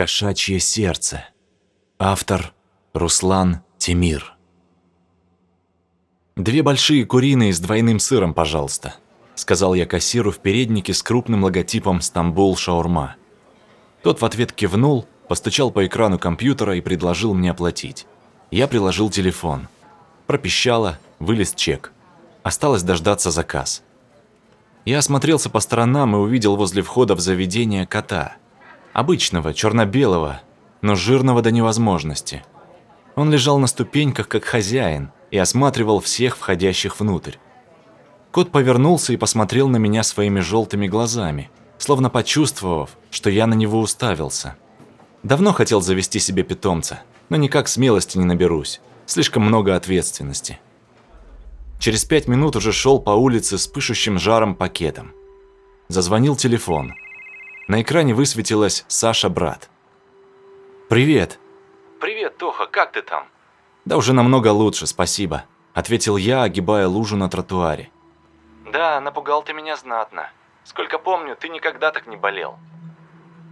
Кошачье сердце. Автор Руслан Тимир. «Две большие куриные с двойным сыром, пожалуйста», сказал я кассиру в переднике с крупным логотипом «Стамбул Шаурма». Тот в ответ кивнул, постучал по экрану компьютера и предложил мне оплатить. Я приложил телефон. Пропищало, вылез чек. Осталось дождаться заказ. Я осмотрелся по сторонам и увидел возле входа в заведение кота. Обычного, черно-белого, но жирного до невозможности. Он лежал на ступеньках, как хозяин, и осматривал всех входящих внутрь. Кот повернулся и посмотрел на меня своими желтыми глазами, словно почувствовав, что я на него уставился. Давно хотел завести себе питомца, но никак смелости не наберусь. Слишком много ответственности. Через пять минут уже шел по улице с пышущим жаром пакетом. Зазвонил телефон. На экране высветилась Саша брат. «Привет». «Привет, Тоха, как ты там?» «Да уже намного лучше, спасибо», – ответил я, огибая лужу на тротуаре. «Да, напугал ты меня знатно. Сколько помню, ты никогда так не болел».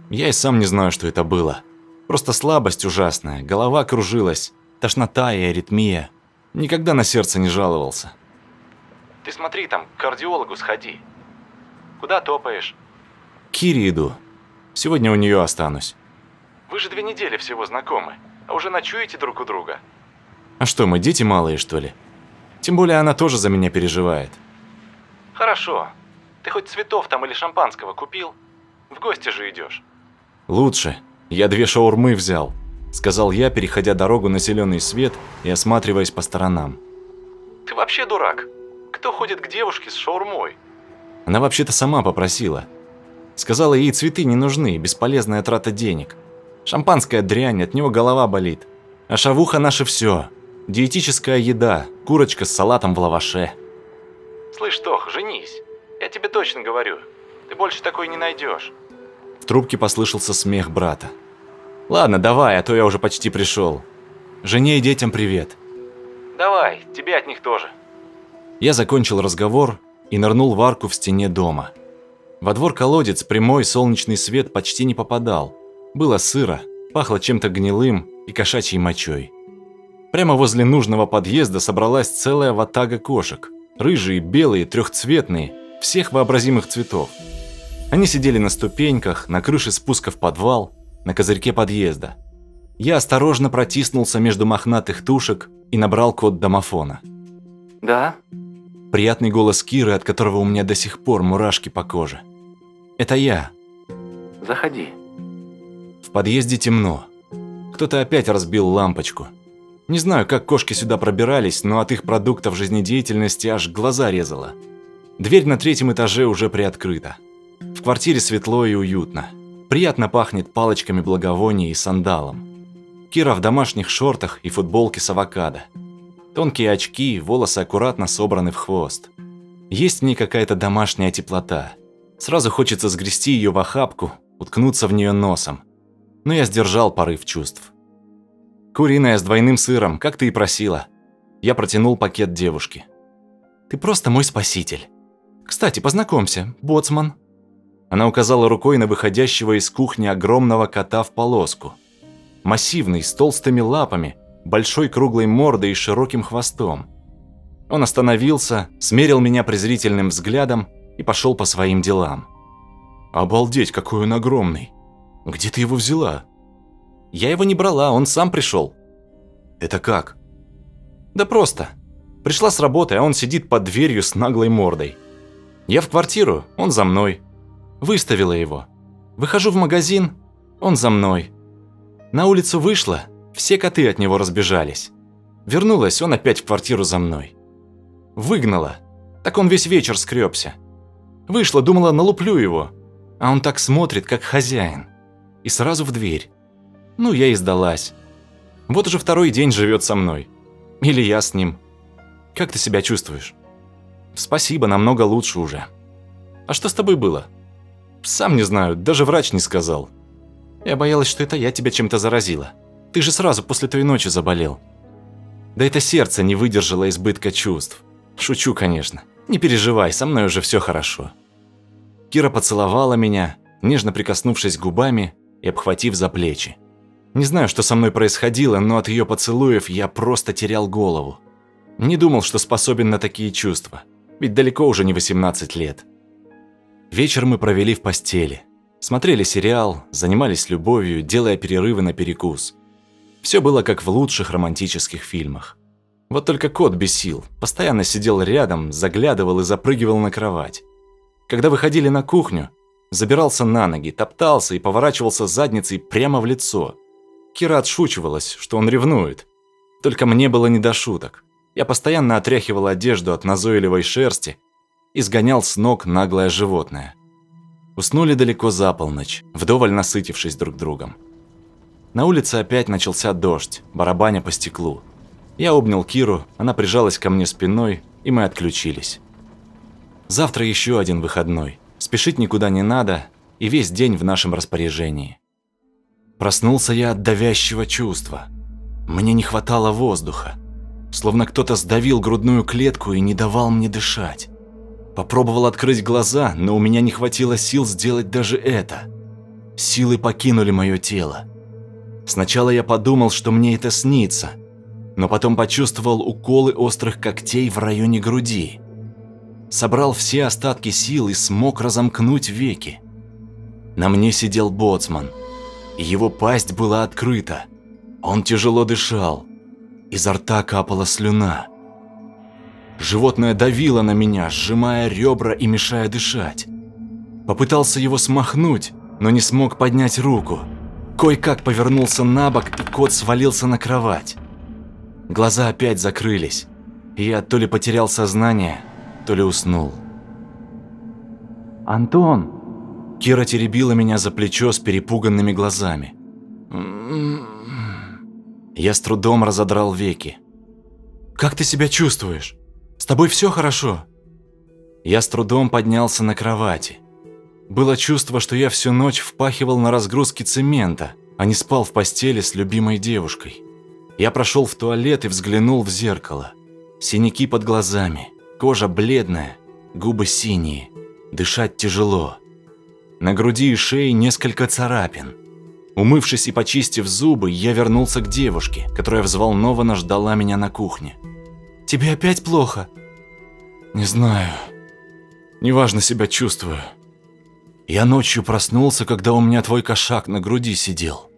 Я и сам не знаю, что это было. Просто слабость ужасная, голова кружилась, тошнота и аритмия. Никогда на сердце не жаловался. «Ты смотри там, к кардиологу сходи. Куда топаешь?» К Кире иду. Сегодня у нее останусь. Вы же две недели всего знакомы, а уже ночуете друг у друга. А что, мы дети малые, что ли? Тем более она тоже за меня переживает. Хорошо. Ты хоть цветов там или шампанского купил? В гости же идешь. Лучше. Я две шаурмы взял, сказал я, переходя дорогу на зеленый свет и осматриваясь по сторонам. Ты вообще дурак? Кто ходит к девушке с шаурмой? Она вообще-то сама попросила. Сказала, ей цветы не нужны, бесполезная трата денег. Шампанское дрянь, от него голова болит. А шавуха наше все. Диетическая еда, курочка с салатом в лаваше. Слышь, Тох, женись. Я тебе точно говорю. Ты больше такой не найдешь. В трубке послышался смех брата. Ладно, давай, а то я уже почти пришел. Жене и детям привет. Давай, тебе от них тоже. Я закончил разговор и нырнул в арку в стене дома. Во двор колодец прямой солнечный свет почти не попадал. Было сыро, пахло чем-то гнилым и кошачьей мочой. Прямо возле нужного подъезда собралась целая ватага кошек. Рыжие, белые, трехцветные, всех вообразимых цветов. Они сидели на ступеньках, на крыше спуска в подвал, на козырьке подъезда. Я осторожно протиснулся между мохнатых тушек и набрал код домофона. Да? Приятный голос Киры, от которого у меня до сих пор мурашки по коже. Это я. Заходи. В подъезде темно. Кто-то опять разбил лампочку. Не знаю, как кошки сюда пробирались, но от их продуктов жизнедеятельности аж глаза резало. Дверь на третьем этаже уже приоткрыта. В квартире светло и уютно. Приятно пахнет палочками благовония и сандалом. Кира в домашних шортах и футболке с авокадо. Тонкие очки, волосы аккуратно собраны в хвост. Есть в ней какая-то домашняя теплота. Сразу хочется сгрести ее в охапку, уткнуться в нее носом но я сдержал порыв чувств. «Куриная с двойным сыром, как ты и просила». Я протянул пакет девушке. «Ты просто мой спаситель. Кстати, познакомься, боцман». Она указала рукой на выходящего из кухни огромного кота в полоску. Массивный, с толстыми лапами, большой круглой мордой и широким хвостом. Он остановился, смерил меня презрительным взглядом и пошел по своим делам. «Обалдеть, какой он огромный!» «Где ты его взяла?» «Я его не брала, он сам пришел». «Это как?» «Да просто. Пришла с работы, а он сидит под дверью с наглой мордой. Я в квартиру, он за мной. Выставила его. Выхожу в магазин, он за мной. На улицу вышла, все коты от него разбежались. Вернулась, он опять в квартиру за мной. Выгнала. Так он весь вечер скребся. Вышла, думала, налуплю его. А он так смотрит, как хозяин и сразу в дверь. Ну, я и сдалась. Вот уже второй день живет со мной. Или я с ним. Как ты себя чувствуешь? Спасибо, намного лучше уже. А что с тобой было? Сам не знаю, даже врач не сказал. Я боялась, что это я тебя чем-то заразила. Ты же сразу после той ночи заболел. Да это сердце не выдержало избытка чувств. Шучу, конечно. Не переживай, со мной уже все хорошо. Кира поцеловала меня, нежно прикоснувшись губами, и обхватив за плечи. Не знаю, что со мной происходило, но от ее поцелуев я просто терял голову. Не думал, что способен на такие чувства, ведь далеко уже не 18 лет. Вечер мы провели в постели. Смотрели сериал, занимались любовью, делая перерывы на перекус. Все было как в лучших романтических фильмах. Вот только кот бесил, постоянно сидел рядом, заглядывал и запрыгивал на кровать. Когда выходили на кухню, забирался на ноги, топтался и поворачивался задницей прямо в лицо. Кира отшучивалась, что он ревнует. Только мне было не до шуток. Я постоянно отряхивал одежду от назойливой шерсти и сгонял с ног наглое животное. Уснули далеко за полночь, вдоволь насытившись друг другом. На улице опять начался дождь, барабаня по стеклу. Я обнял Киру, она прижалась ко мне спиной, и мы отключились. Завтра еще один выходной. Спешить никуда не надо, и весь день в нашем распоряжении. Проснулся я от давящего чувства. Мне не хватало воздуха. Словно кто-то сдавил грудную клетку и не давал мне дышать. Попробовал открыть глаза, но у меня не хватило сил сделать даже это. Силы покинули мое тело. Сначала я подумал, что мне это снится, но потом почувствовал уколы острых когтей в районе груди. Собрал все остатки сил и смог разомкнуть веки. На мне сидел боцман. Его пасть была открыта. Он тяжело дышал. Изо рта капала слюна. Животное давило на меня, сжимая ребра и мешая дышать. Попытался его смахнуть, но не смог поднять руку. Кой-как повернулся на бок, и кот свалился на кровать. Глаза опять закрылись, и я то ли потерял сознание, то ли уснул. «Антон!» Кира теребила меня за плечо с перепуганными глазами. Я с трудом разодрал веки. «Как ты себя чувствуешь?» С тобой все хорошо?» Я с трудом поднялся на кровати. Было чувство, что я всю ночь впахивал на разгрузке цемента, а не спал в постели с любимой девушкой. Я прошел в туалет и взглянул в зеркало. Синяки под глазами, кожа бледная, губы синие, дышать тяжело. На груди и шее несколько царапин. Умывшись и почистив зубы, я вернулся к девушке, которая взволнованно ждала меня на кухне. Тебе опять плохо?» «Не знаю. Неважно себя чувствую. Я ночью проснулся, когда у меня твой кошак на груди сидел.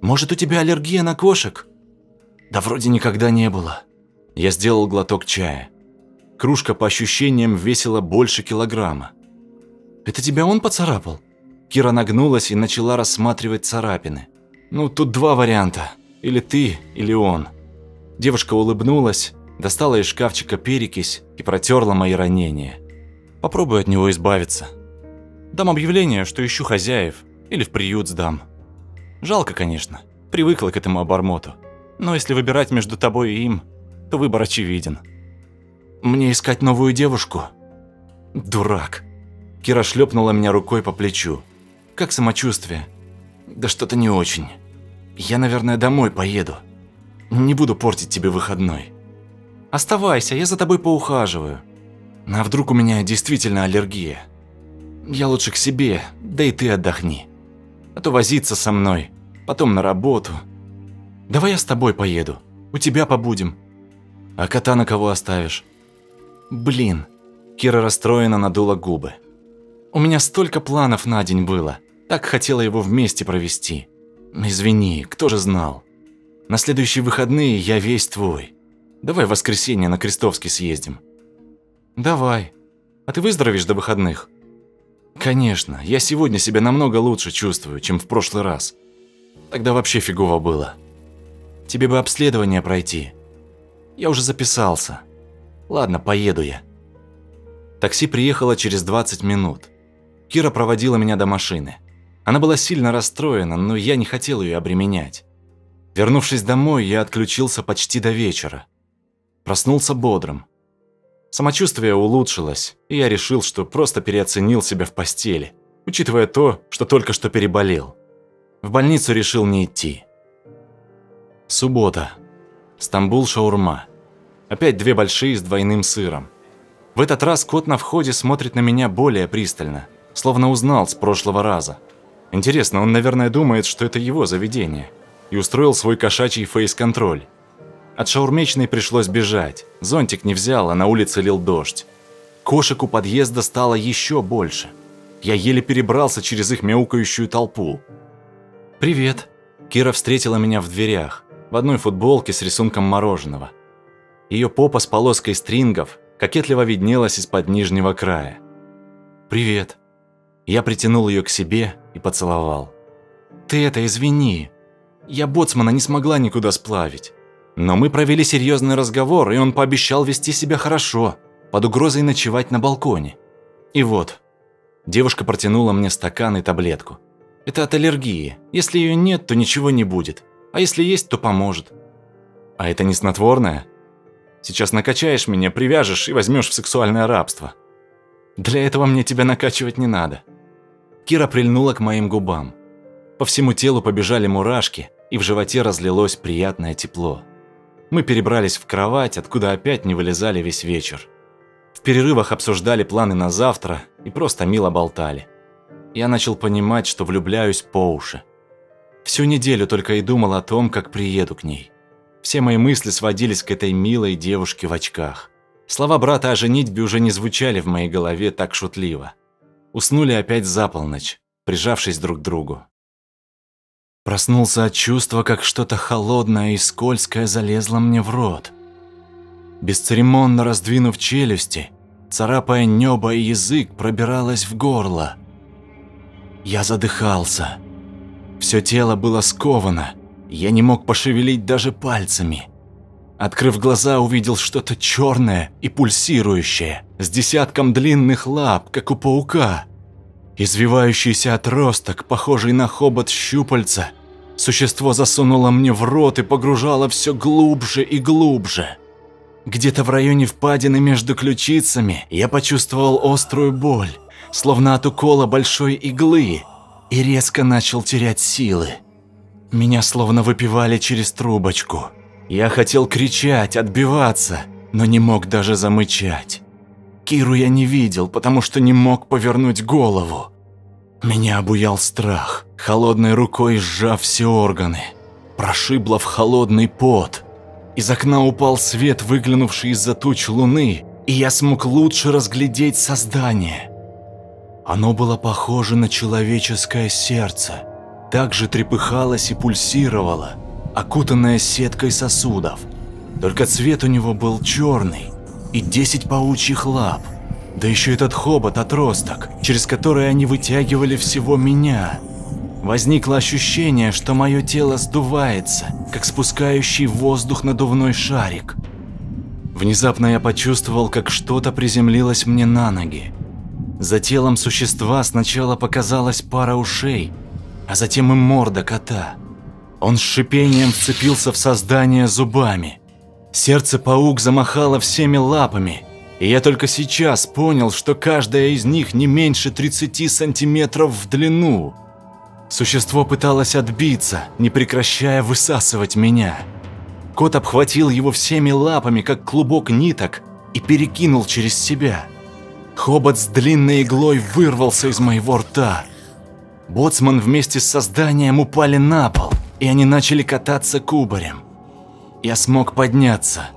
Может, у тебя аллергия на кошек?» «Да вроде никогда не было». Я сделал глоток чая. Кружка по ощущениям весила больше килограмма. «Это тебя он поцарапал?» Кира нагнулась и начала рассматривать царапины. «Ну, тут два варианта. Или ты, или он». Девушка улыбнулась, достала из шкафчика перекись и протерла мои ранения. Попробую от него избавиться. Дам объявление, что ищу хозяев, или в приют сдам. Жалко, конечно, привыкла к этому обормоту. Но если выбирать между тобой и им, то выбор очевиден. Мне искать новую девушку? Дурак. Кира шлепнула меня рукой по плечу. Как самочувствие? Да что-то не очень. Я, наверное, домой поеду. Не буду портить тебе выходной. Оставайся, я за тобой поухаживаю. А вдруг у меня действительно аллергия? Я лучше к себе, да и ты отдохни. А то возиться со мной, потом на работу. Давай я с тобой поеду, у тебя побудем. А кота на кого оставишь? Блин, Кира расстроенно надула губы. У меня столько планов на день было. Так хотела его вместе провести. Извини, кто же знал. На следующие выходные я весь твой. Давай в воскресенье на Крестовский съездим. Давай. А ты выздоровеешь до выходных? Конечно, я сегодня себя намного лучше чувствую, чем в прошлый раз. Тогда вообще фигово было. Тебе бы обследование пройти. Я уже записался. Ладно, поеду я. Такси приехало через 20 минут. Кира проводила меня до машины. Она была сильно расстроена, но я не хотел ее обременять. Вернувшись домой, я отключился почти до вечера. Проснулся бодрым. Самочувствие улучшилось, и я решил, что просто переоценил себя в постели, учитывая то, что только что переболел. В больницу решил не идти. Суббота. Стамбул шаурма. Опять две большие с двойным сыром. В этот раз кот на входе смотрит на меня более пристально, словно узнал с прошлого раза. Интересно, он, наверное, думает, что это его заведение, и устроил свой кошачий фейс-контроль. От шаурмечной пришлось бежать. Зонтик не взял, а на улице лил дождь. Кошек у подъезда стало еще больше. Я еле перебрался через их мяукающую толпу. «Привет». Кира встретила меня в дверях, в одной футболке с рисунком мороженого. Ее попа с полоской стрингов кокетливо виднелась из-под нижнего края. «Привет». Я притянул ее к себе и поцеловал. «Ты это извини. Я боцмана не смогла никуда сплавить. Но мы провели серьезный разговор, и он пообещал вести себя хорошо, под угрозой ночевать на балконе. И вот, девушка протянула мне стакан и таблетку. Это от аллергии. Если ее нет, то ничего не будет. А если есть, то поможет. А это не снотворное? Сейчас накачаешь меня, привяжешь и возьмешь в сексуальное рабство. Для этого мне тебя накачивать не надо. Кира прильнула к моим губам. По всему телу побежали мурашки, и в животе разлилось приятное тепло. Мы перебрались в кровать, откуда опять не вылезали весь вечер. В перерывах обсуждали планы на завтра и просто мило болтали. Я начал понимать, что влюбляюсь по уши. Всю неделю только и думал о том, как приеду к ней. Все мои мысли сводились к этой милой девушке в очках. Слова брата о женитьбе уже не звучали в моей голове так шутливо. Уснули опять за полночь, прижавшись друг к другу. Проснулся от чувства, как что-то холодное и скользкое залезло мне в рот. Бесцеремонно раздвинув челюсти, царапая небо и язык, пробиралось в горло. Я задыхался. Все тело было сковано, я не мог пошевелить даже пальцами. Открыв глаза, увидел что-то черное и пульсирующее, с десятком длинных лап, как у паука. Извивающийся отросток, похожий на хобот щупальца, существо засунуло мне в рот и погружало все глубже и глубже. Где-то в районе впадины между ключицами я почувствовал острую боль, словно от укола большой иглы, и резко начал терять силы. Меня словно выпивали через трубочку. Я хотел кричать, отбиваться, но не мог даже замычать. Киру я не видел, потому что не мог повернуть голову. Меня обуял страх, холодной рукой сжав все органы. Прошибло в холодный пот. Из окна упал свет, выглянувший из-за туч луны, и я смог лучше разглядеть создание. Оно было похоже на человеческое сердце. Также трепыхалось и пульсировало, окутанное сеткой сосудов. Только цвет у него был черный, и 10 паучьих лап. Да еще этот хобот-отросток, через который они вытягивали всего меня. Возникло ощущение, что мое тело сдувается, как спускающий воздух надувной шарик. Внезапно я почувствовал, как что-то приземлилось мне на ноги. За телом существа сначала показалась пара ушей, а затем и морда кота. Он с шипением вцепился в создание зубами – Сердце паук замахало всеми лапами, и я только сейчас понял, что каждая из них не меньше 30 сантиметров в длину. Существо пыталось отбиться, не прекращая высасывать меня. Кот обхватил его всеми лапами, как клубок ниток, и перекинул через себя. Хобот с длинной иглой вырвался из моего рта. Боцман вместе с созданием упали на пол, и они начали кататься кубарем. Я смог подняться.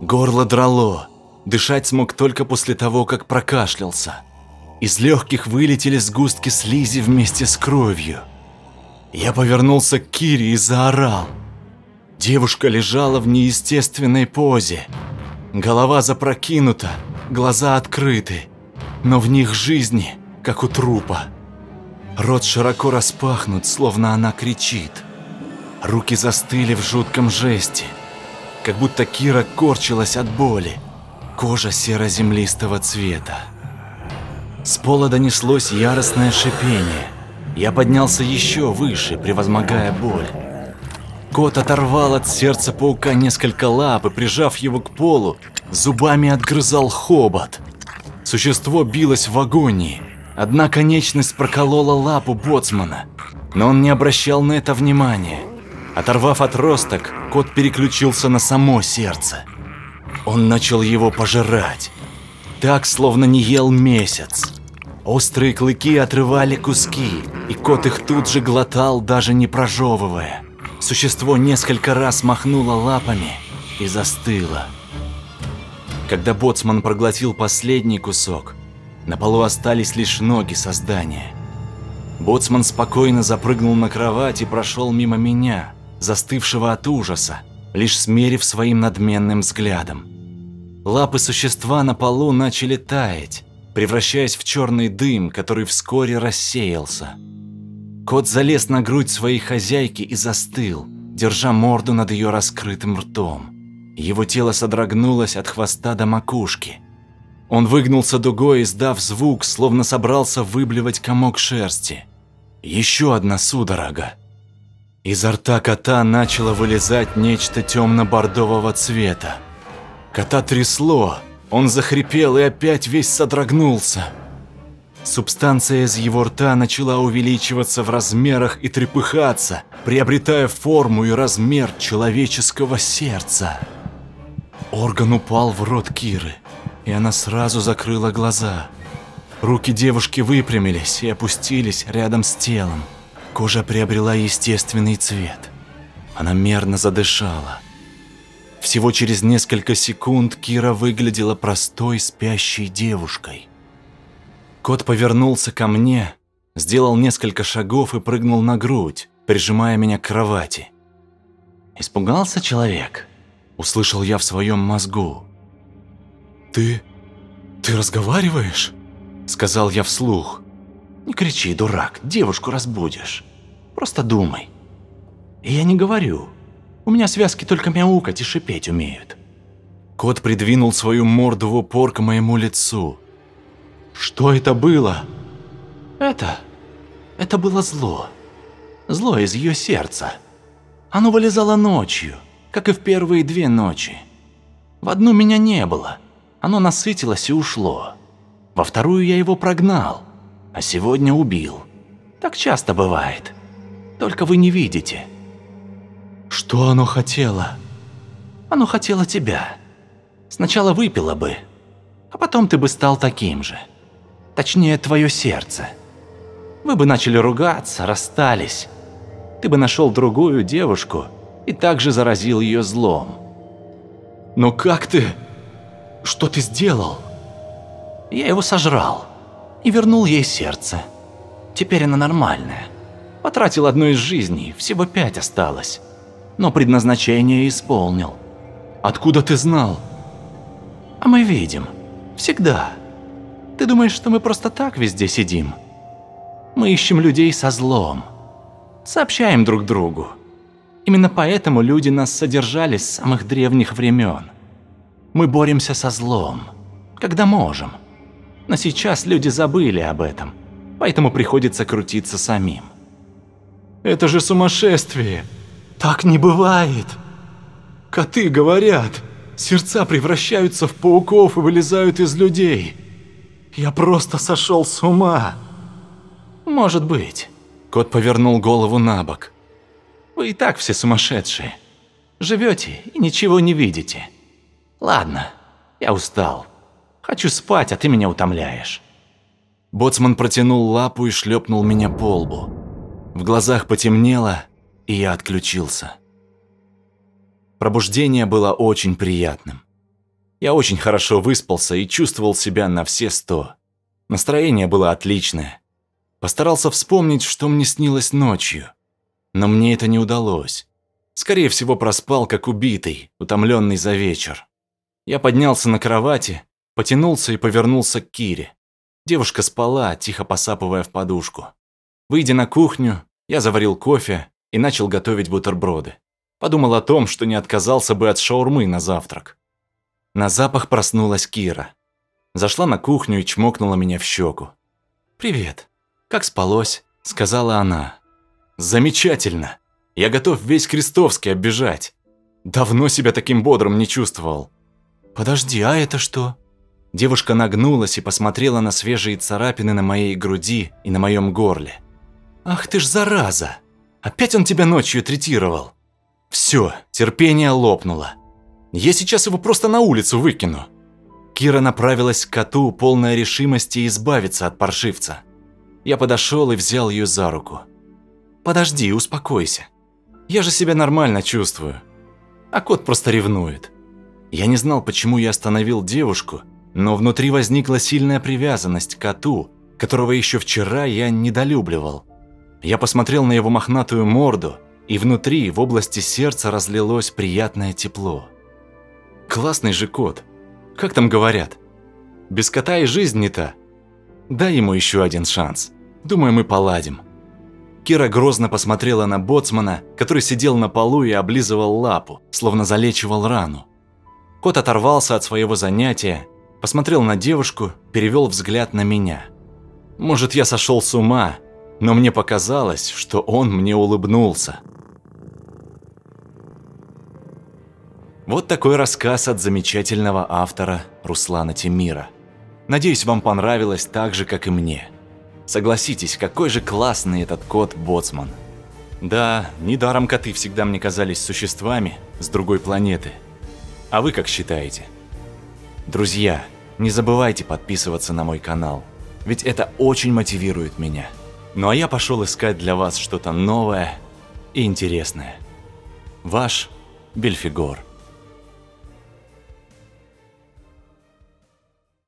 Горло драло. Дышать смог только после того, как прокашлялся. Из легких вылетели сгустки слизи вместе с кровью. Я повернулся к Кире и заорал. Девушка лежала в неестественной позе. Голова запрокинута, глаза открыты, но в них жизни, как у трупа. Рот широко распахнут, словно она кричит. Руки застыли в жутком жесте как будто Кира корчилась от боли. Кожа серо-землистого цвета. С пола донеслось яростное шипение. Я поднялся еще выше, превозмогая боль. Кот оторвал от сердца паука несколько лап и, прижав его к полу, зубами отгрызал хобот. Существо билось в агонии. Одна конечность проколола лапу боцмана, но он не обращал на это внимания. Оторвав отросток, кот переключился на само сердце. Он начал его пожирать. Так, словно не ел месяц. Острые клыки отрывали куски, и кот их тут же глотал, даже не прожевывая. Существо несколько раз махнуло лапами и застыло. Когда боцман проглотил последний кусок, на полу остались лишь ноги создания. Боцман спокойно запрыгнул на кровать и прошел мимо меня, застывшего от ужаса, лишь смерив своим надменным взглядом. Лапы существа на полу начали таять, превращаясь в черный дым, который вскоре рассеялся. Кот залез на грудь своей хозяйки и застыл, держа морду над ее раскрытым ртом. Его тело содрогнулось от хвоста до макушки. Он выгнулся дугой, издав звук, словно собрался выблевать комок шерсти. Еще одна судорога. Изо рта кота начало вылезать нечто темно-бордового цвета. Кота трясло, он захрипел и опять весь содрогнулся. Субстанция из его рта начала увеличиваться в размерах и трепыхаться, приобретая форму и размер человеческого сердца. Орган упал в рот Киры, и она сразу закрыла глаза. Руки девушки выпрямились и опустились рядом с телом. Кожа приобрела естественный цвет. Она мерно задышала. Всего через несколько секунд Кира выглядела простой спящей девушкой. Кот повернулся ко мне, сделал несколько шагов и прыгнул на грудь, прижимая меня к кровати. «Испугался человек?» – услышал я в своем мозгу. «Ты... ты разговариваешь?» – сказал я вслух. «Не кричи, дурак, девушку разбудишь. Просто думай. И я не говорю, у меня связки только мяукать и шипеть умеют. Кот придвинул свою морду в упор к моему лицу. Что это было? Это... это было зло. Зло из ее сердца. Оно вылезало ночью, как и в первые две ночи. В одну меня не было. Оно насытилось и ушло. Во вторую я его прогнал, а сегодня убил. Так часто бывает. Только вы не видите. Что оно хотело? Оно хотело тебя. Сначала выпило бы, а потом ты бы стал таким же. Точнее, твое сердце. Вы бы начали ругаться, расстались. Ты бы нашел другую девушку и также заразил ее злом. Но как ты? Что ты сделал? Я его сожрал и вернул ей сердце. Теперь она нормальная. Потратил одну из жизней, всего пять осталось но предназначение исполнил. Откуда ты знал? А мы видим. Всегда. Ты думаешь, что мы просто так везде сидим? Мы ищем людей со злом. Сообщаем друг другу. Именно поэтому люди нас содержали с самых древних времен. Мы боремся со злом, когда можем. Но сейчас люди забыли об этом, поэтому приходится крутиться самим. Это же сумасшествие! Так не бывает. Коты говорят, сердца превращаются в пауков и вылезают из людей. Я просто сошел с ума. Может быть. Кот повернул голову на бок. Вы и так все сумасшедшие. Живете и ничего не видите. Ладно, я устал. Хочу спать, а ты меня утомляешь. Боцман протянул лапу и шлепнул меня по лбу. В глазах потемнело, и я отключился. Пробуждение было очень приятным. Я очень хорошо выспался и чувствовал себя на все сто. Настроение было отличное. Постарался вспомнить, что мне снилось ночью. Но мне это не удалось. Скорее всего, проспал, как убитый, утомленный за вечер. Я поднялся на кровати, потянулся и повернулся к Кире. Девушка спала, тихо посапывая в подушку. Выйдя на кухню, я заварил кофе, и начал готовить бутерброды. Подумал о том, что не отказался бы от шаурмы на завтрак. На запах проснулась Кира. Зашла на кухню и чмокнула меня в щеку. «Привет. Как спалось?» – сказала она. «Замечательно. Я готов весь Крестовский оббежать. Давно себя таким бодрым не чувствовал». «Подожди, а это что?» Девушка нагнулась и посмотрела на свежие царапины на моей груди и на моем горле. «Ах ты ж зараза!» Опять он тебя ночью третировал. Все, терпение лопнуло. Я сейчас его просто на улицу выкину. Кира направилась к коту, полная решимости избавиться от паршивца. Я подошел и взял ее за руку. «Подожди, успокойся. Я же себя нормально чувствую. А кот просто ревнует». Я не знал, почему я остановил девушку, но внутри возникла сильная привязанность к коту, которого еще вчера я недолюбливал. Я посмотрел на его мохнатую морду, и внутри, в области сердца, разлилось приятное тепло. Классный же кот. Как там говорят? Без кота и жизнь не та. Дай ему еще один шанс. Думаю, мы поладим. Кира грозно посмотрела на боцмана, который сидел на полу и облизывал лапу, словно залечивал рану. Кот оторвался от своего занятия, посмотрел на девушку, перевел взгляд на меня. Может, я сошел с ума, но мне показалось, что он мне улыбнулся. Вот такой рассказ от замечательного автора Руслана Тимира. Надеюсь, вам понравилось так же, как и мне. Согласитесь, какой же классный этот кот-боцман. Да, недаром коты всегда мне казались существами с другой планеты. А вы как считаете? Друзья, не забывайте подписываться на мой канал, ведь это очень мотивирует меня. Ну а я пошел искать для вас что-то новое и интересное. Ваш Бельфигор.